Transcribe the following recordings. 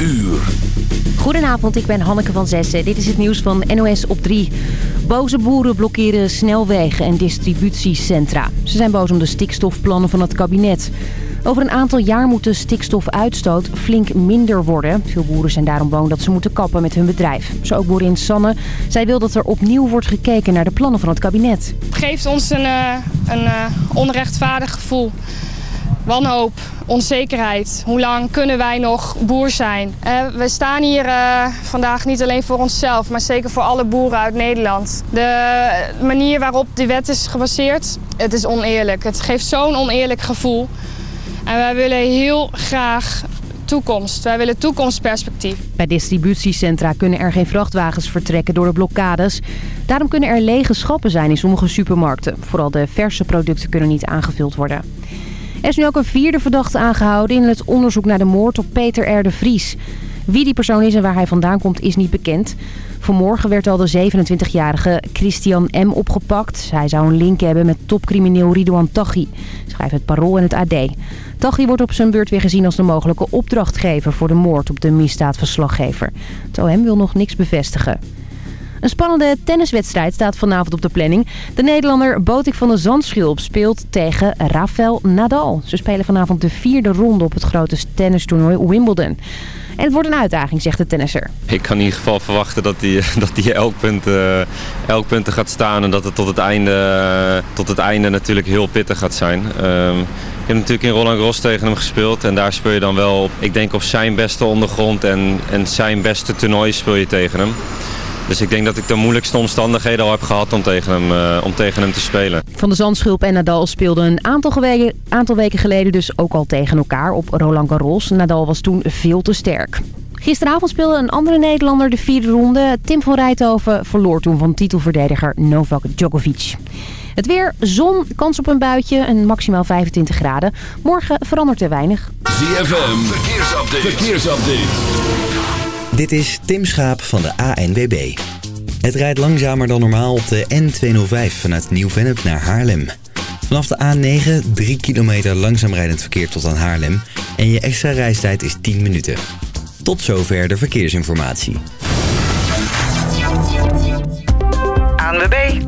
uur. Goedenavond, ik ben Hanneke van Zessen. Dit is het nieuws van NOS op 3. Boze boeren blokkeren snelwegen en distributiecentra. Ze zijn boos om de stikstofplannen van het kabinet. Over een aantal jaar moet de stikstofuitstoot flink minder worden. Veel boeren zijn daarom bang dat ze moeten kappen met hun bedrijf. Zo ook boerin Sanne. Zij wil dat er opnieuw wordt gekeken naar de plannen van het kabinet. Het geeft ons een, uh, een uh, onrechtvaardig gevoel. Wanhoop, onzekerheid. Hoe lang kunnen wij nog boer zijn? Uh, we staan hier uh, vandaag niet alleen voor onszelf, maar zeker voor alle boeren uit Nederland. De manier waarop die wet is gebaseerd, het is oneerlijk. Het geeft zo'n oneerlijk gevoel. En wij willen heel graag toekomst. Wij willen toekomstperspectief. Bij distributiecentra kunnen er geen vrachtwagens vertrekken door de blokkades. Daarom kunnen er lege schappen zijn in sommige supermarkten. Vooral de verse producten kunnen niet aangevuld worden. Er is nu ook een vierde verdachte aangehouden in het onderzoek naar de moord op Peter R. de Vries. Wie die persoon is en waar hij vandaan komt is niet bekend. Vanmorgen werd al de 27-jarige Christian M. opgepakt. Hij zou een link hebben met topcrimineel Ridouan Taghi, schrijft het Parool en het AD. Taghi wordt op zijn beurt weer gezien als de mogelijke opdrachtgever voor de moord op de misdaadverslaggever. Het OM wil nog niks bevestigen. Een spannende tenniswedstrijd staat vanavond op de planning. De Nederlander Botik van der Zandschulp speelt tegen Rafael Nadal. Ze spelen vanavond de vierde ronde op het grote tennistoernooi Wimbledon. En het wordt een uitdaging, zegt de tennisser. Ik kan in ieder geval verwachten dat hij dat die elk, punt, uh, elk punt gaat staan. En dat het tot het einde, uh, tot het einde natuurlijk heel pittig gaat zijn. Uh, ik heb natuurlijk in Roland Garros tegen hem gespeeld. En daar speel je dan wel ik denk op zijn beste ondergrond. En, en zijn beste toernooi speel je tegen hem. Dus ik denk dat ik de moeilijkste omstandigheden al heb gehad om tegen hem, uh, om tegen hem te spelen. Van de Zandschulp en Nadal speelden een aantal, weken, aantal weken geleden dus ook al tegen elkaar op Roland Garros. Nadal was toen veel te sterk. Gisteravond speelde een andere Nederlander de vierde ronde. Tim van Rijthoven verloor toen van titelverdediger Novak Djokovic. Het weer, zon, kans op een buitje en maximaal 25 graden. Morgen verandert er weinig. ZFM, verkeersupdate. verkeersupdate. Dit is Tim Schaap van de ANWB. Het rijdt langzamer dan normaal op de N205 vanuit Nieuw-Vennep naar Haarlem. Vanaf de A9 3 kilometer langzaam rijdend verkeer tot aan Haarlem... en je extra reistijd is 10 minuten. Tot zover de verkeersinformatie. ANWB,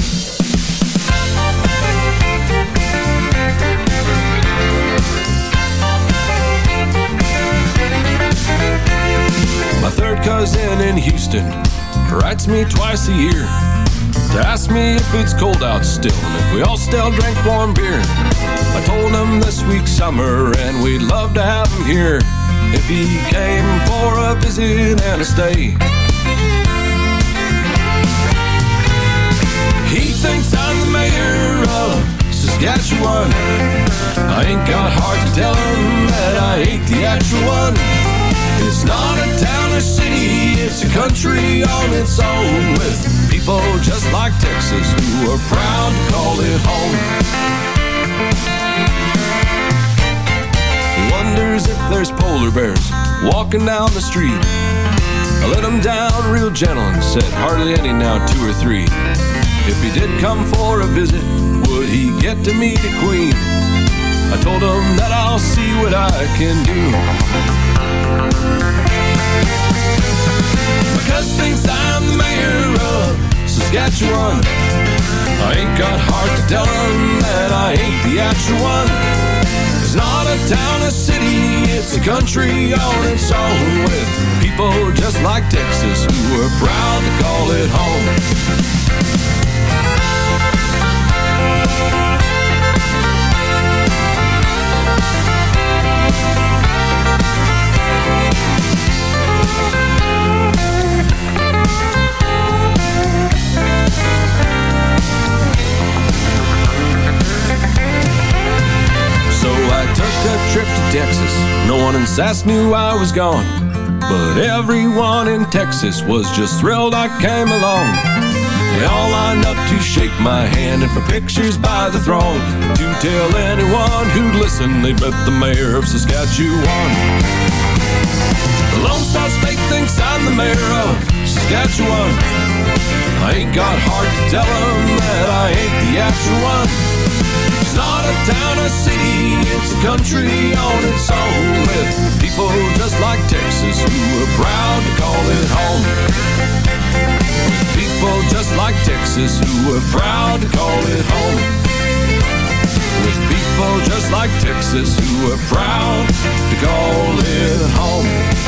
My third cousin in Houston writes me twice a year to ask me if it's cold out still and if we all still drink warm beer. I told him this week's summer and we'd love to have him here if he came for a visit and a stay. He thinks I'm the mayor of Saskatchewan. I ain't got heart to tell him that I ain't the actual one. It's not a town or city, it's a country on its own with people just like Texas who are proud to call it home. He wonders if there's polar bears walking down the street. I let him down real gentle and said hardly any now, two or three. If he did come for a visit, would he get to meet a queen? I told him that I'll see what I can do. Because thinks I'm the mayor of Saskatchewan I ain't got heart to tell him that I ain't the actual one. It's not a town or city, it's a country on its own With people just like Texas who are proud to call it home Sass knew I was gone, but everyone in Texas was just thrilled I came along. They all lined up to shake my hand and for pictures by the throng. To tell anyone who'd listen, they'd met the mayor of Saskatchewan. The Lone Star State thinks I'm the mayor of Saskatchewan. I ain't got heart to tell them that I ain't the actual one. It's not a town, a city, it's a country on its own with people just like Texas who are proud to call it home. People just like Texas who are proud to call it home. With people just like Texas who are proud to call it home.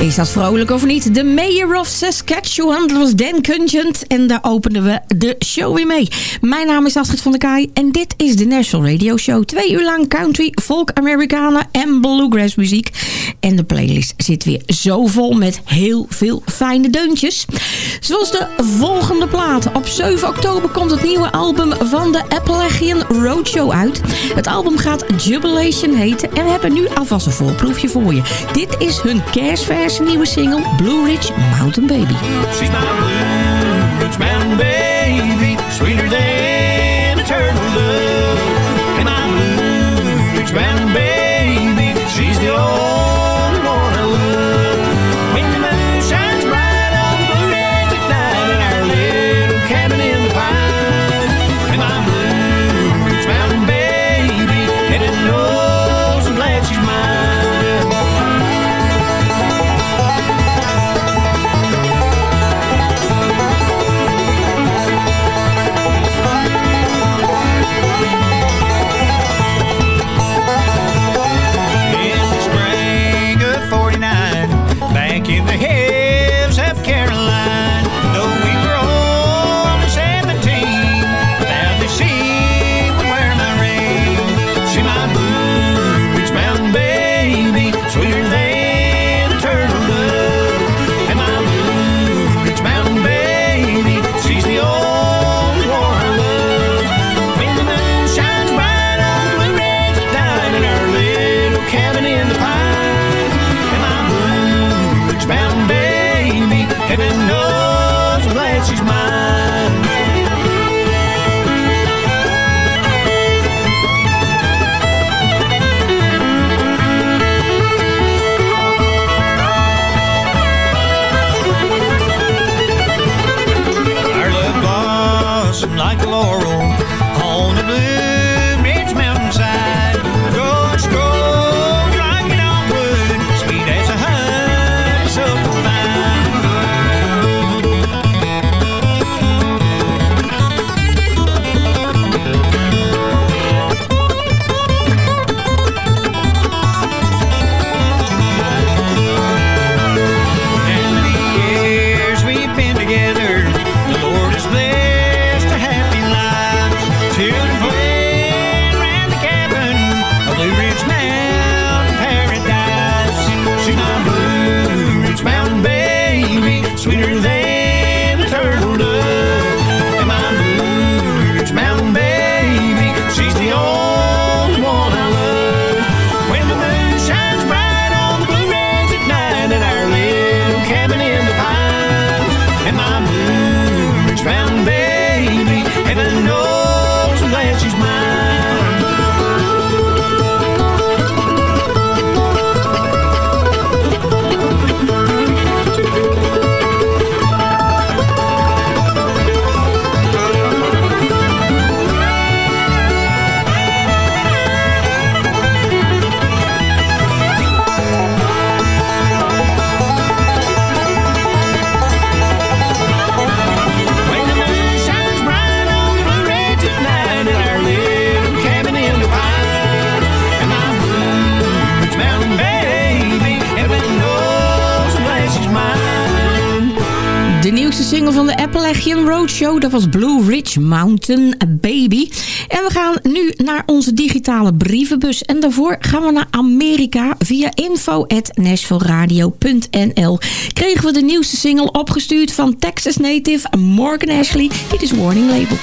Is dat vrolijk of niet? De Mayor of Saskatchewan, was Dan Cungent. En daar openen we de show weer mee. Mijn naam is Astrid van der Kaai en dit is de National Radio Show. Twee uur lang country, folk, Americana en bluegrass muziek. En de playlist zit weer zo vol met heel veel fijne deuntjes. Zoals de volgende plaat. Op 7 oktober komt het nieuwe album van de Appalachian Roadshow uit. Het album gaat Jubilation heten en we hebben nu alvast een voorproefje voor je. Dit is hun kerstversie haar nieuwe single Blue Ridge Mountain Baby. Roadshow, dat was Blue Ridge Mountain Baby. En we gaan nu naar onze digitale brievenbus. En daarvoor gaan we naar Amerika via info.nashvilleradio.nl. Kregen we de nieuwste single opgestuurd van Texas native Morgan Ashley. Dit is Warning Label.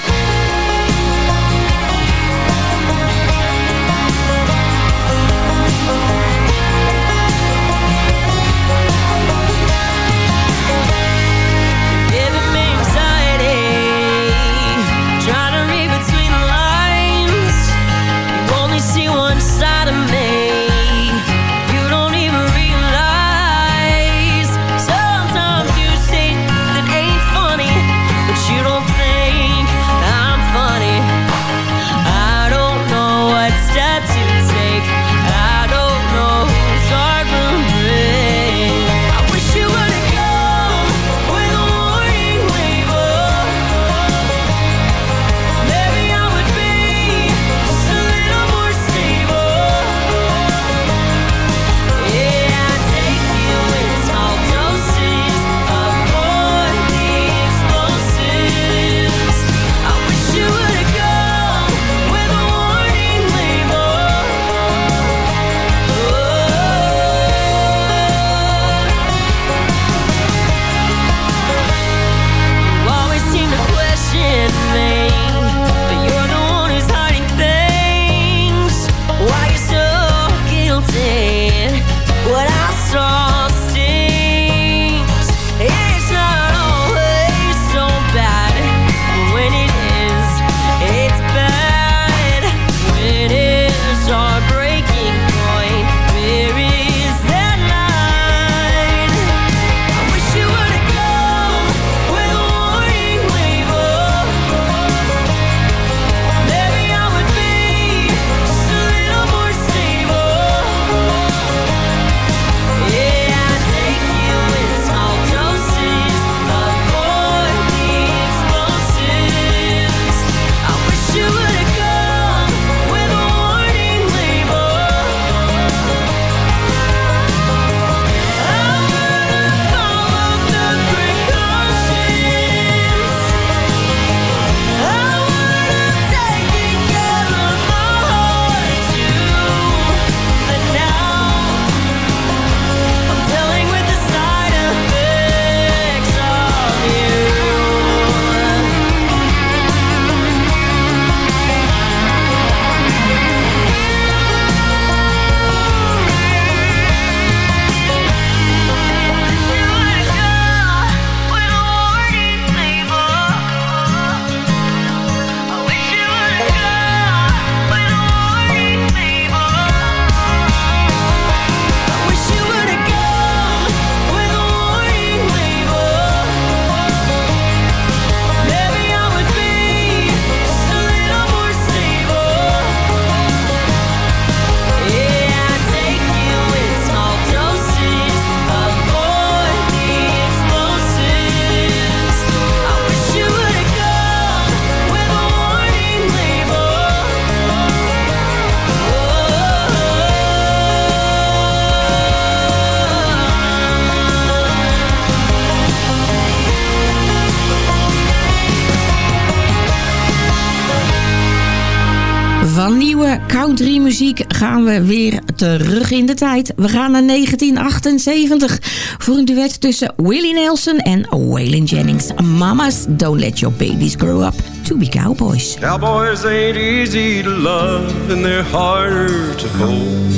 Country muziek gaan we weer terug in de tijd. We gaan naar 1978 voor een duet tussen Willie Nelson en Waylon Jennings. Mamas, don't let your babies grow up to be cowboys. Cowboys ain't easy to love and they're harder to hold.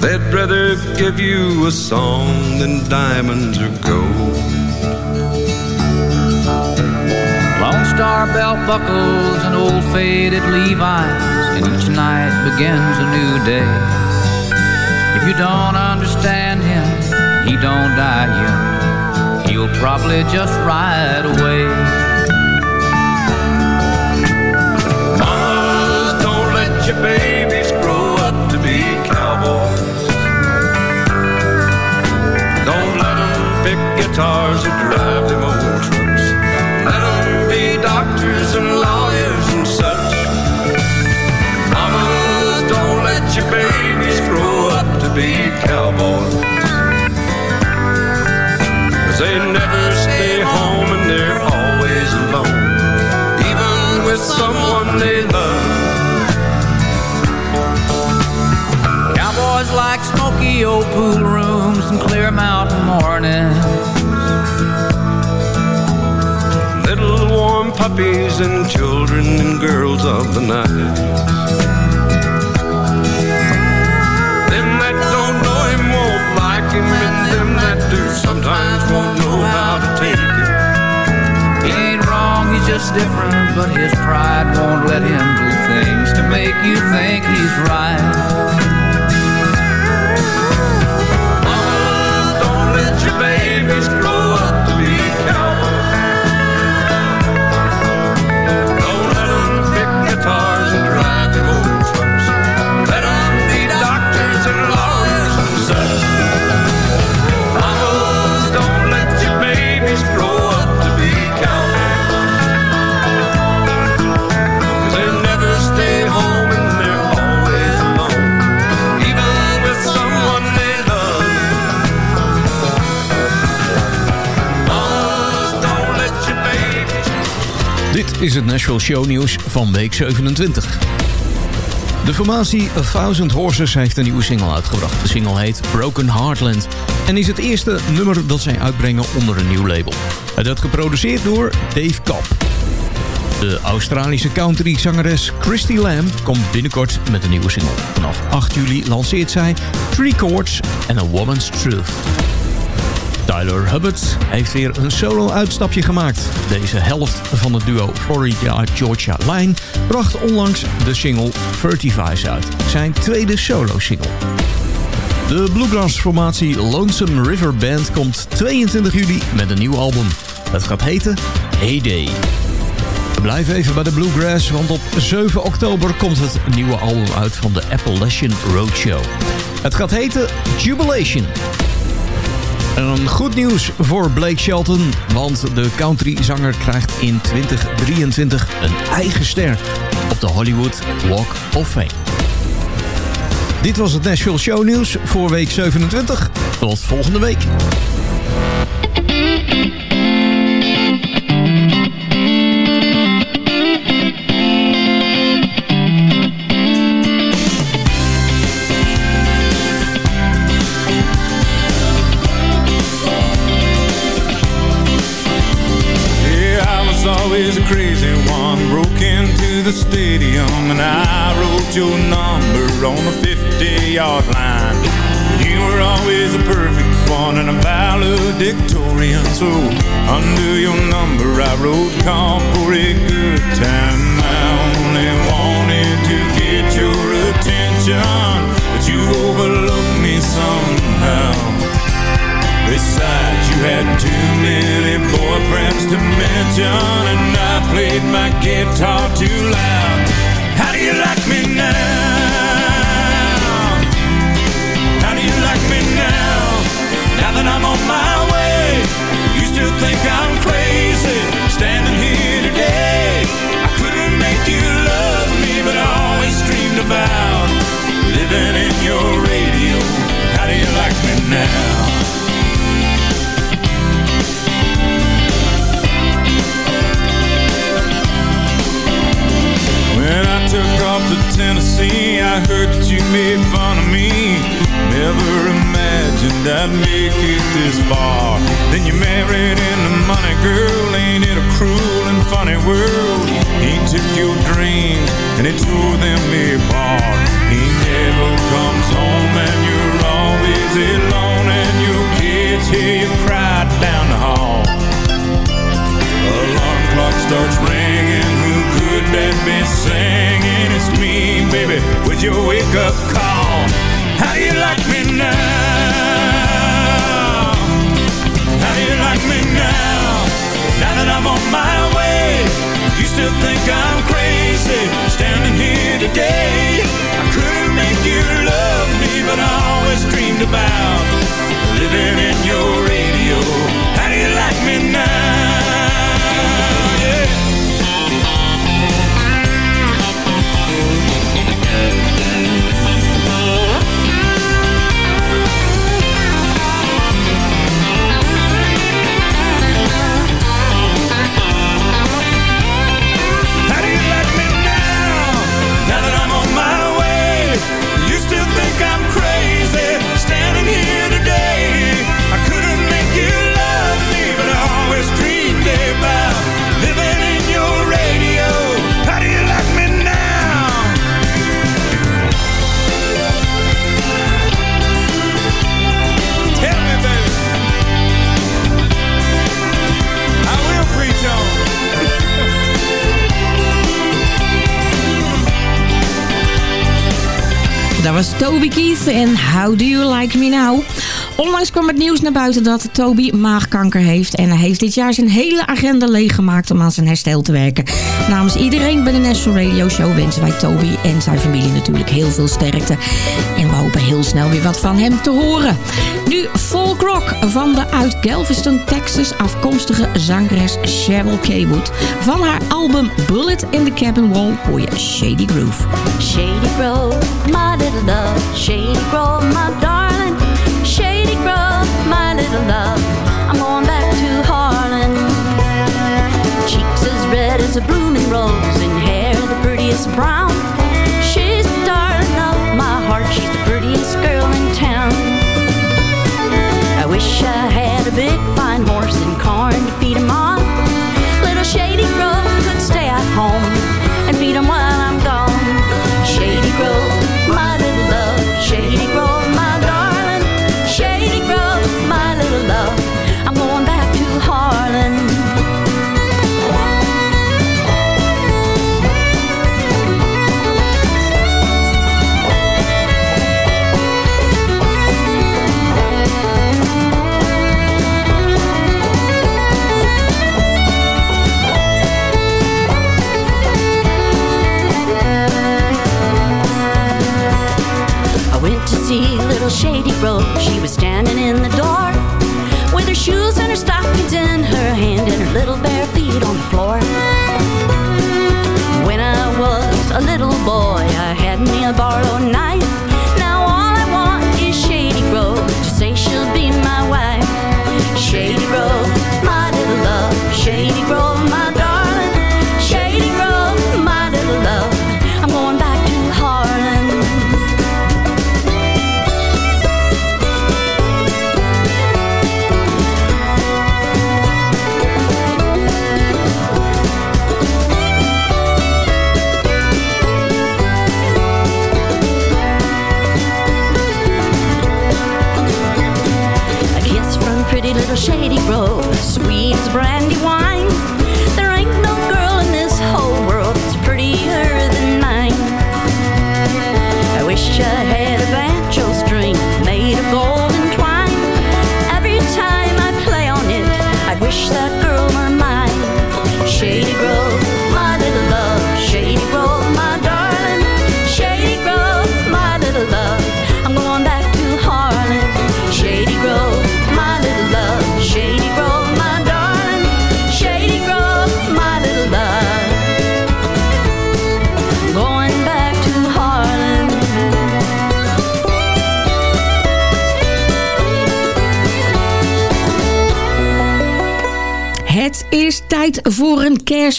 They'd rather give you a song than diamonds or gold. Star belt buckles and old faded Levi's, and each night begins a new day. If you don't understand him, he don't die young. He'll probably just ride away. Mamas, don't let your babies grow up to be cowboys. Don't let them pick guitars or drive them old they never stay home and they're always alone. Even with someone they love. Cowboys like smoky old pool rooms and clear mountain mornings. Little warm puppies and children and girls of the night. Sometimes won't know how to take it. He ain't wrong, he's just different, but his pride won't let him do things to make you think he's right. Mamas, don't let your babies grow Is het Nashville Show nieuws van week 27. De formatie A Thousand Horses heeft een nieuwe single uitgebracht. De single heet Broken Heartland en is het eerste nummer dat zij uitbrengen onder een nieuw label. Het werd geproduceerd door Dave Cobb. De Australische country-zangeres Christy Lamb komt binnenkort met een nieuwe single. Vanaf 8 juli lanceert zij Three Chords and A Woman's Truth. Tyler Hubbard heeft weer een solo-uitstapje gemaakt. Deze helft van het duo Florida Georgia Line bracht onlangs de single Vertivice uit. Zijn tweede solo-single. De bluegrass-formatie Lonesome River Band komt 22 juli met een nieuw album. Het gaat heten Heyday. Blijf even bij de Bluegrass, want op 7 oktober komt het nieuwe album uit van de Appalachian Roadshow. Het gaat heten Jubilation. En dan goed nieuws voor Blake Shelton, want de countryzanger krijgt in 2023 een eigen ster op de Hollywood Walk of Fame. Dit was het Nashville Show Nieuws voor week 27. Tot volgende week. Wrote Tennessee. I heard that you made fun of me. Never imagined I'd make it this far. Then you married into money, girl. Ain't it a cruel and funny world? He took your dreams and he tore them apart. He never comes home and you're always alone and your kids hear you cry down the hall. Alarm clock starts ringing. Who could that be singing? With your wake up call. How do you like me now? How do you like me now? Now that I'm on my way, you still think I'm crazy? Standing here today, I couldn't make you love me, but I always dreamed about living in your radio. How do you like me now? Dat was Toby Keith en How Do You Like Me Now? Onlangs kwam het nieuws naar buiten dat Toby maagkanker heeft. En hij heeft dit jaar zijn hele agenda leeggemaakt om aan zijn herstel te werken. Namens iedereen bij de National Radio Show wensen wij Toby en zijn familie natuurlijk heel veel sterkte. En we hopen heel snel weer wat van hem te horen. Nu folk rock van de uit Galveston, Texas afkomstige zangeres Cheryl Kaywood. Van haar album Bullet in the Cabin Wall hoor je Shady Groove. Shady Grove, my little love. Shady Grove, my. Shady Grove, my little love. I'm going back to Harlan. Cheeks as red as a blooming rose, and hair the prettiest brown. She's the darling of my heart. She's the prettiest girl in town. I wish I had a big her stockings in her hand and her little bare feet on the floor. When I was a little boy, I had me a borrowed knife. Now all I want is Shady Grove to say she'll be my wife. Shady Grove,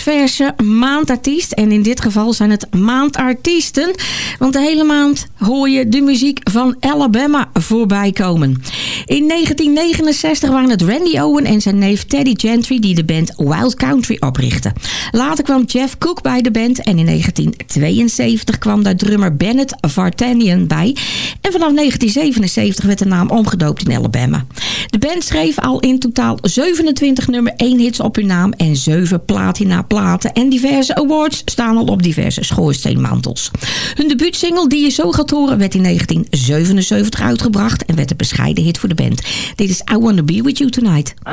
kerstverse maandartiest. En in dit geval zijn het maandartiesten. Want de hele maand hoor je de muziek van Alabama voorbij komen. In 1969 waren het Randy Owen en zijn neef Teddy Gentry die de band Wild Country oprichtten. Later kwam Jeff Cook bij de band en in 1972 kwam daar drummer Bennett Vartanian bij. En vanaf 1977 werd de naam omgedoopt in Alabama. De band schreef al in totaal 27 nummer 1 hits op hun naam en 7 platina platen en diverse awards staan al op diverse schoorsteenmantels. Hun debuutsingle die je zo gaat horen werd in 1977 uitgebracht en werd een bescheiden hit voor de band. Dit is I Wanna Be With You Tonight. I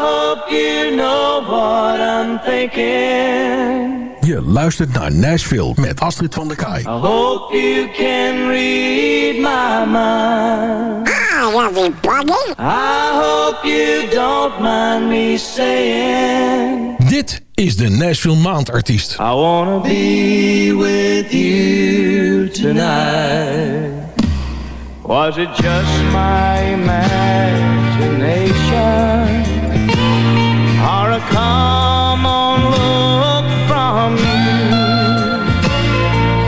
hope you know what I'm thinking. Je luistert naar Nashville met Astrid van der Kaai. I hope you can read my mind. Ah, bugging. I hope you don't mind me saying. Dit is de Nashville Maandartiest. I wanna be with you tonight. Was it just my imagination? Or a common look from you?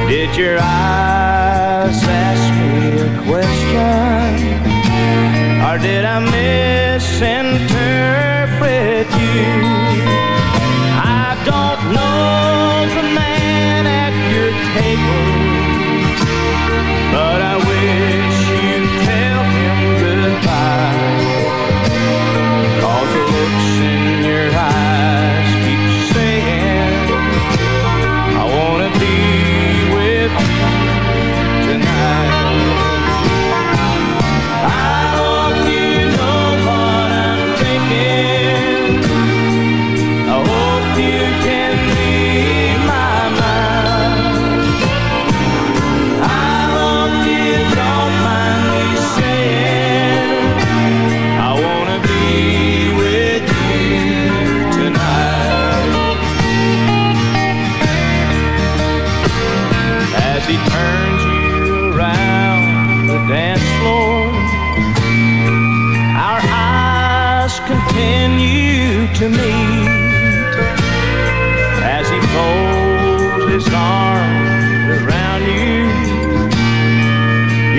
Did your eyes ask me a question? Or did I misinterpret you? Don't know the man at your table, but I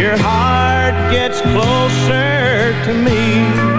Your heart gets closer to me.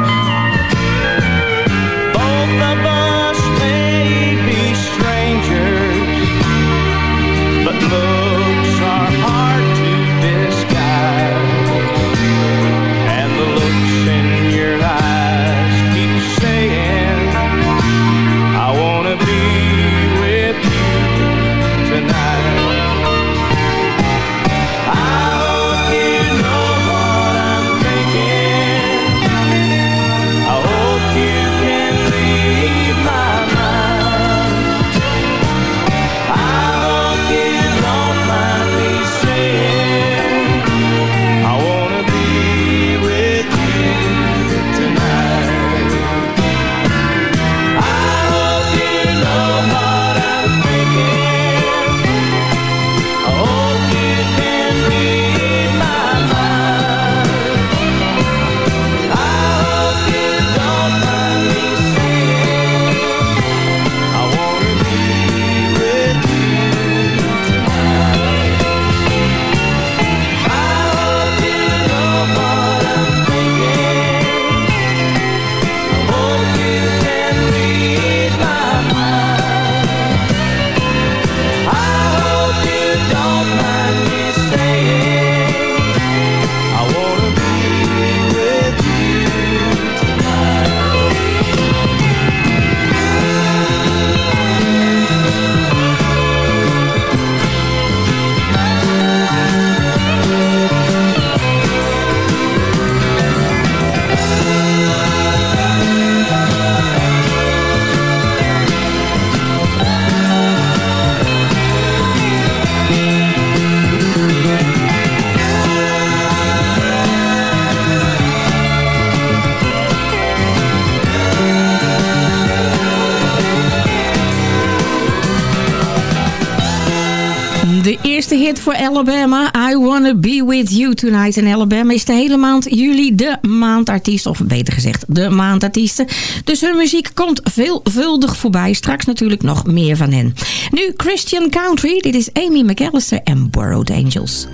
voor Alabama. I Wanna Be With You Tonight in Alabama is de hele maand juli de maandartiest. Of beter gezegd, de maandartiesten. Dus hun muziek komt veelvuldig voorbij. Straks natuurlijk nog meer van hen. Nu Christian Country. Dit is Amy McAllister en Borrowed Angels.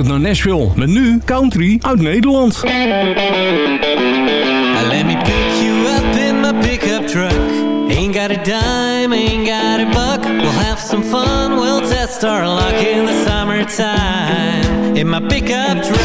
geluisterd naar Nashville. Met nu country uit Nederland. Let me pick you up in my pickup truck. Ain't got a dime, ain't got a buck. We'll have some fun, we'll test our luck in the summertime. In my pickup truck.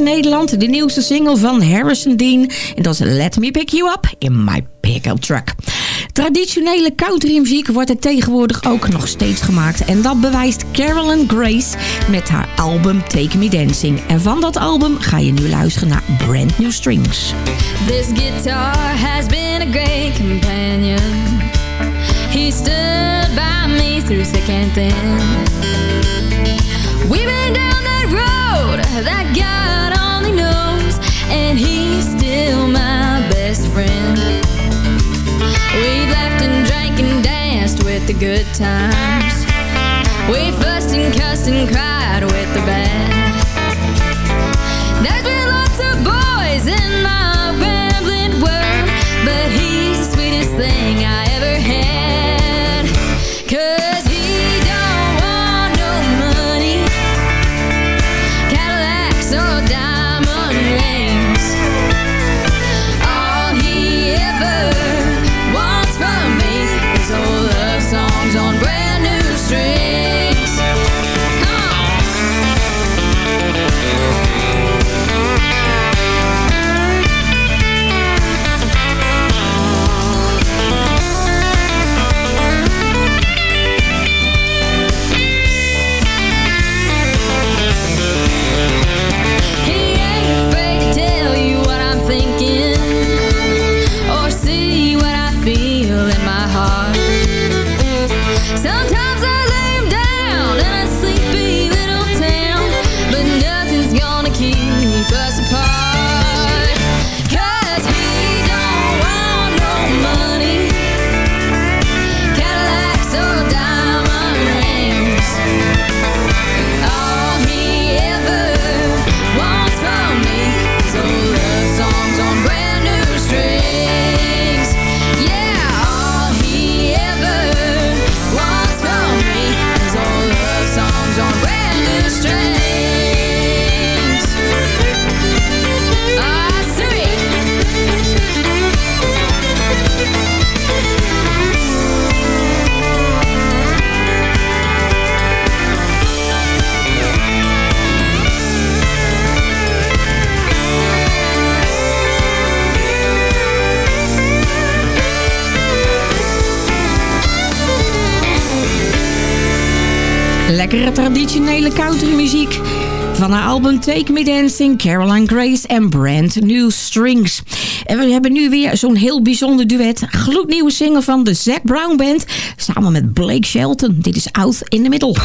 Nederland. De nieuwste single van Harrison Dean. En dat is Let Me Pick You Up in My Pickup Truck. Traditionele countrymuziek wordt er tegenwoordig ook nog steeds gemaakt. En dat bewijst Carolyn Grace met haar album Take Me Dancing. En van dat album ga je nu luisteren naar Brand New Strings. This guitar has been a great companion. Stood by me through thin. Been down that road, that. and he's still my best friend. We've laughed and drank and danced with the good times. We fussed and cussed and cried with the bad. Country muziek Van haar album Take Me Dancing, Caroline Grace en Brand New Strings. En we hebben nu weer zo'n heel bijzonder duet. Gloednieuwe zinger van de Zac Brown Band. Samen met Blake Shelton. Dit is Out in the Middle.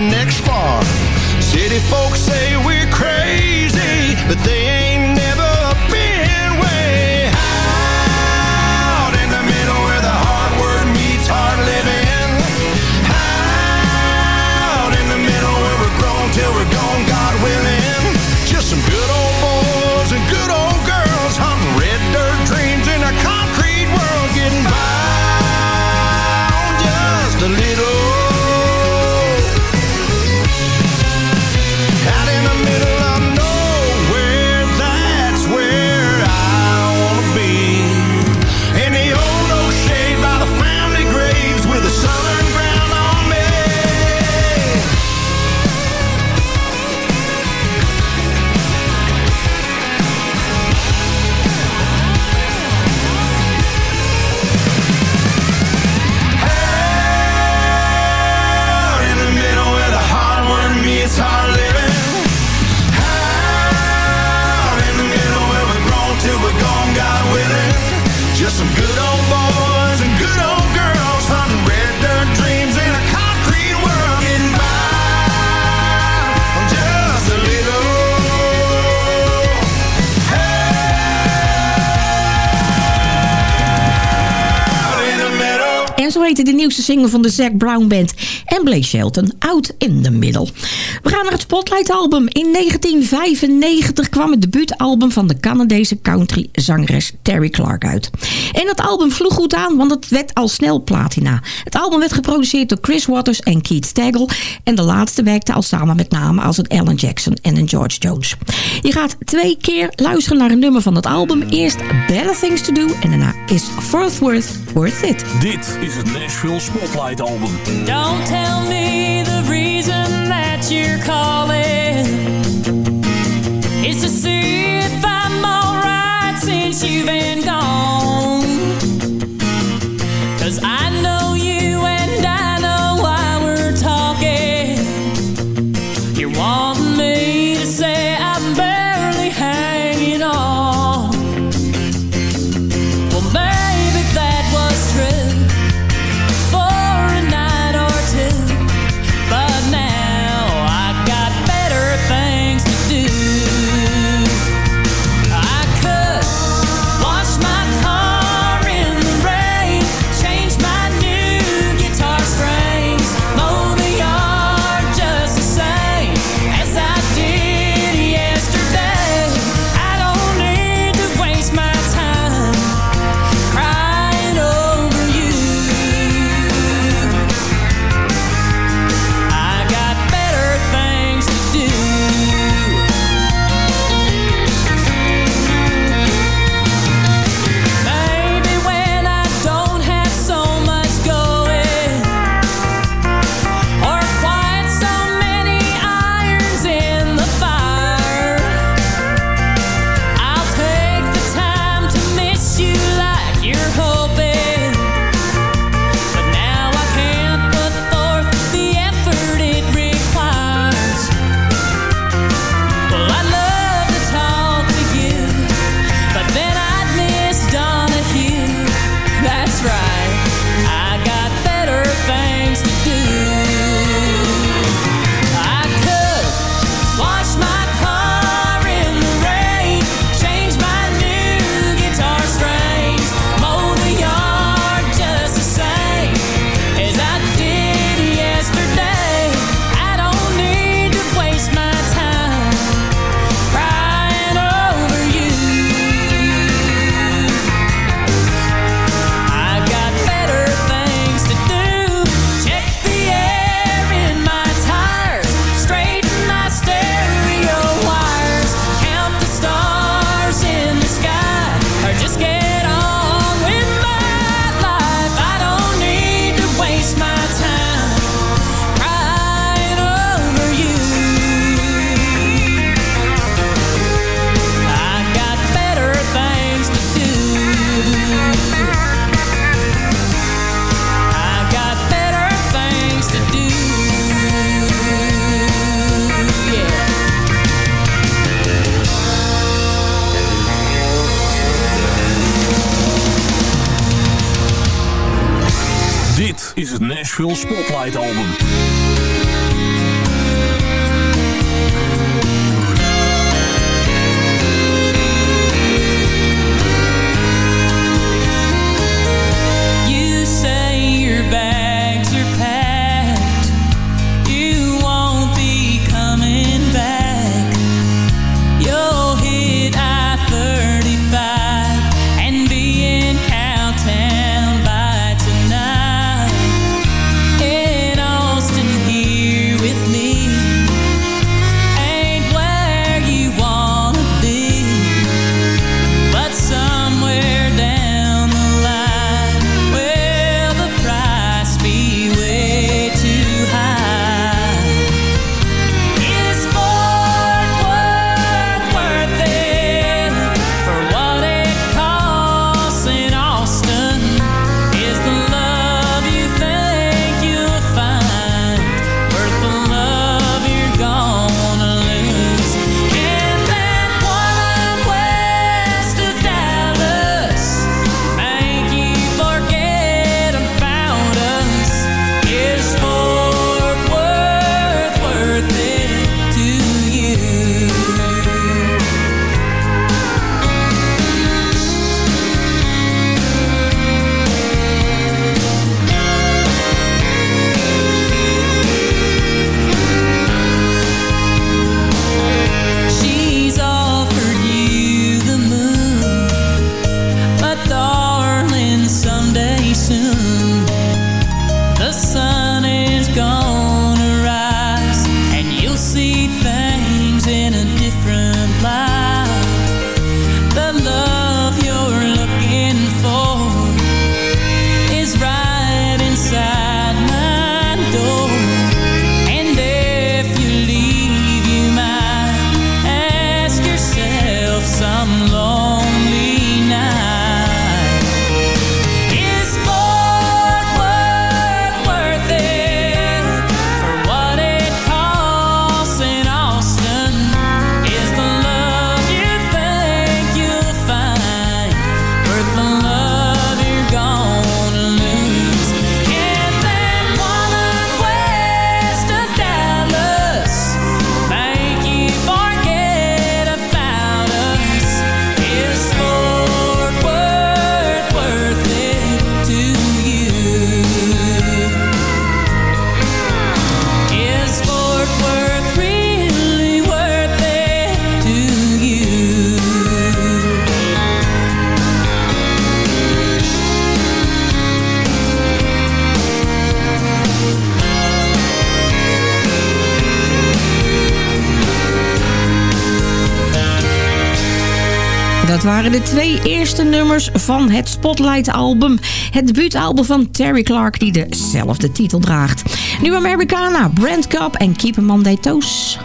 the next farm. City folks say we're crazy, but they de nieuwste single van de Zack Brown Band en Blake Shelton Out in the Middle. We gaan naar het Spotlight album. In 1995 kwam het debuutalbum van de Canadese country zangeres Terry Clark uit. En dat album vloeg goed aan, want het werd al snel platina. Het album werd geproduceerd door Chris Waters en Keith Staggle en de laatste werkte al samen met namen als een Alan Jackson en een George Jones. Je gaat twee keer luisteren naar een nummer van het album. Eerst Better Things To Do en daarna Is Forthworth Worth Worth It. Dit is het Nashville Spotlight album. to see waren de twee eerste nummers van het Spotlight-album. Het debuutalbum van Terry Clark, die dezelfde titel draagt. Nu Americana, Brand Cup en Keep on their toes.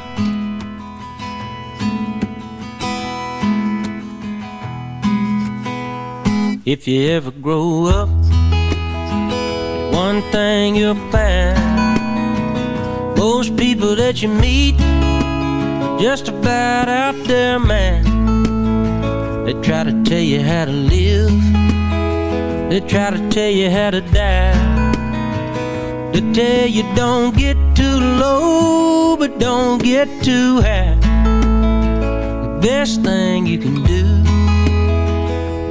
If you ever grow up, one thing you'll find most people that you meet just about out their mind. They try to tell you how to live, they try to tell you how to die. They tell you don't get too low, but don't get too high. The best thing you can do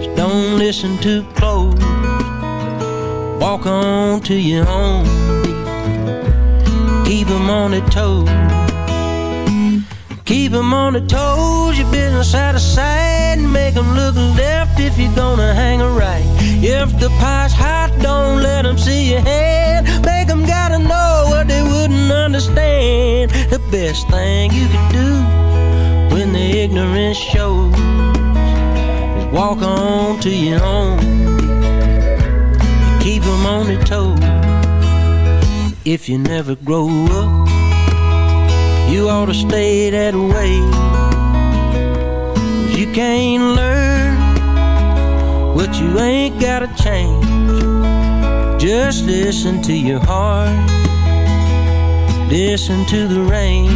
is don't listen too close. Walk on to your own. Keep 'em on their toes. Keep 'em on their toes. Your business out of sight. Make 'em look left if you're gonna hang a right. If the pie's hot, don't let let 'em see your hand. Make 'em gotta know what they wouldn't understand. The best thing you can do when the ignorance shows is walk on to your own. Keep 'em on their toes. If you never grow up, you ought to stay that way. you can't learn what you ain't gotta change. Just listen to your heart. Listen to the rain.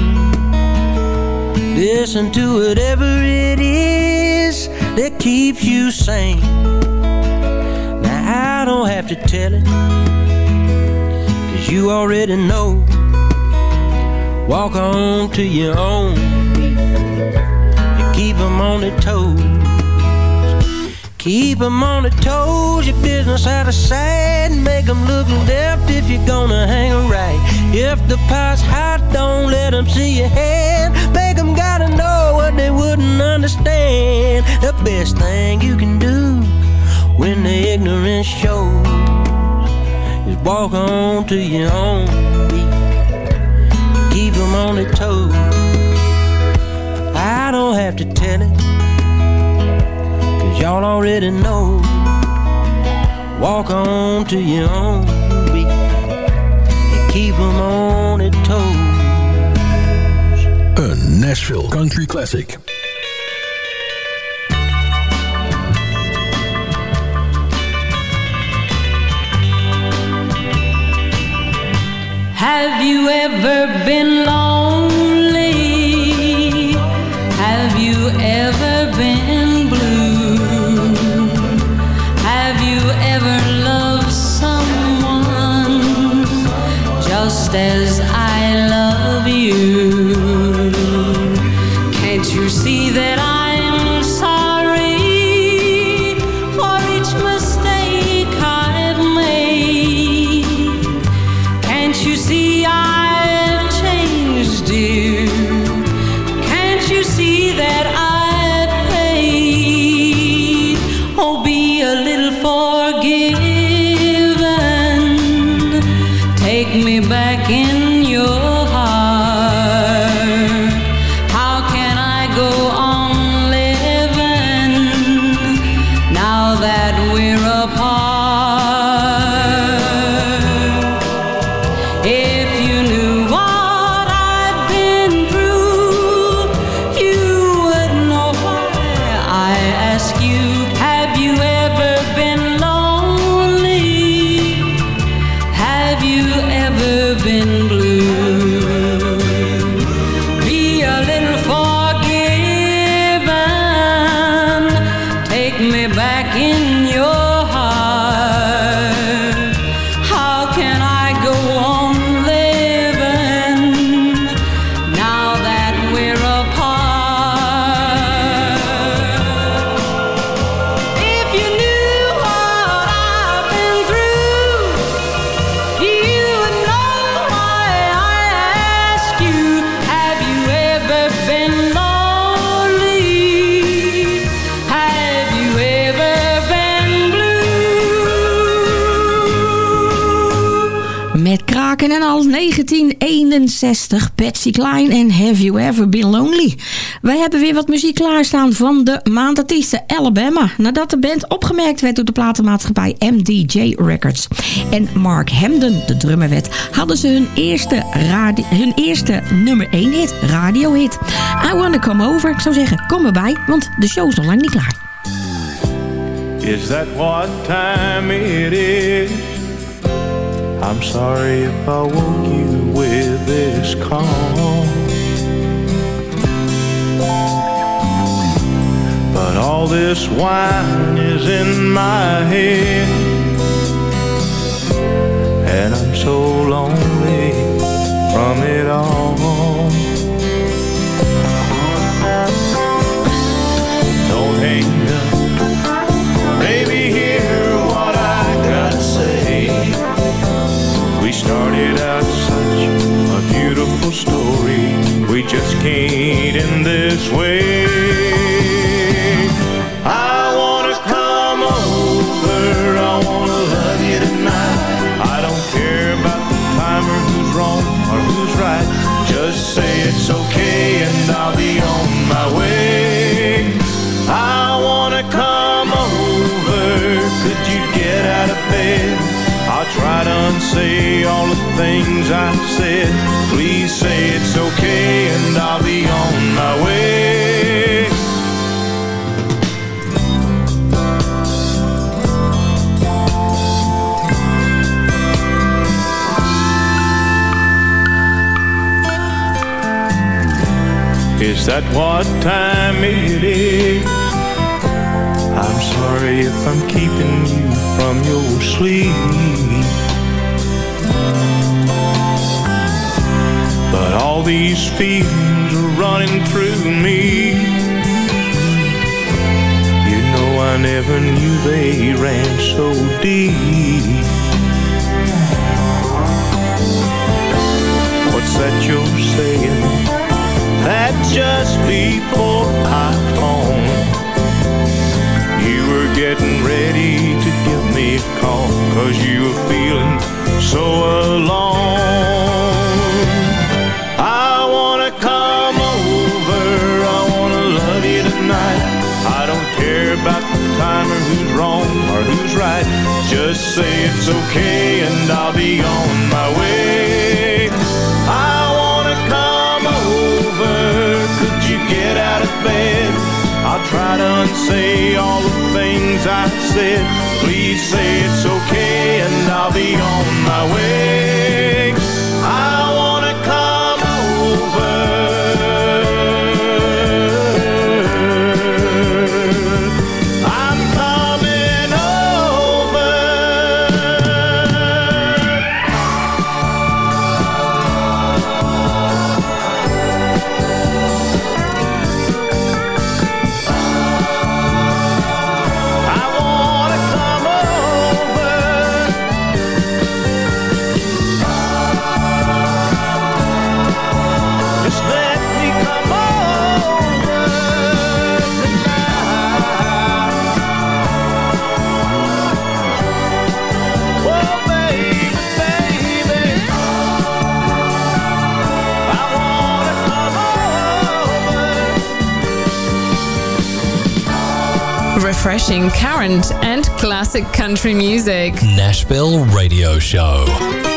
Listen to whatever it is that keeps you sane. Now I don't have to tell it, cause you already know. Walk on to your own. You keep 'em on their toes. Keep 'em on their toes, your business out of sight. Make 'em look left if you're gonna hang right. If the pie's hot, don't let 'em see your hand. Make 'em gotta know what they wouldn't understand. The best thing you can do when the ignorance shows is walk on to your own on their toes. I don't have to tell it, cause y'all already know. Walk on to your own beat and keep 'em on their toes. Een Nashville Country Classic. Have you ever been lonely? Just en al 1961 Patsy Cline en Have You Ever Been Lonely. Wij hebben weer wat muziek klaarstaan van de maandartiesten Alabama. Nadat de band opgemerkt werd door de platenmaatschappij MDJ Records. En Mark Hamden, de drummer werd, hadden ze hun eerste, hun eerste nummer 1 hit, radiohit. I Wanna Come Over. Ik zou zeggen, kom erbij, want de show is nog lang niet klaar. Is that what time it is? I'm sorry if I woke you with this call. But all this wine is in my head. And I'm so lonely from it all. Beautiful story. We just can't end this way. I wanna come over. I wanna love you tonight. I don't care about the time or who's wrong or who's right. Just say it's okay all the things I said. Please say it's okay and I'll be on my way. Is that what time it is? I'm sorry if I'm keeping you from your sleep. But all these feelings are running through me. You know I never knew they ran so deep. What's that you're saying? That just before I phone You were getting ready to give me a call Cause you were feeling so alone Just say it's okay and I'll be on my way. I wanna come over. Could you get out of bed? I'll try to unsay all the things I said. Please say it's okay and I'll be on my way Refreshing current and classic country music. Nashville Radio Show.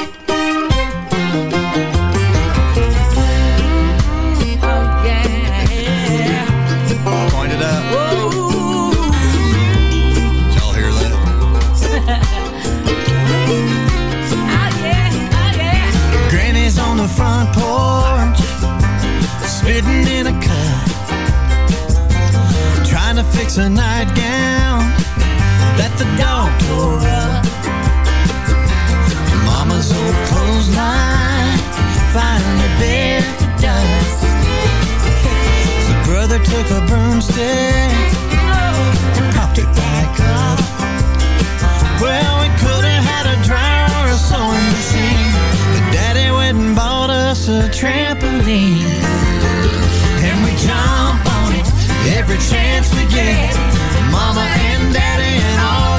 To a nightgown that the dog tore up. Mama's old clothesline finally bare to dust. So brother took a broomstick and propped it back up. Well, we could have had a dryer or a sewing machine, but Daddy went and bought us a trampoline. Every chance we get. Mama and Daddy and all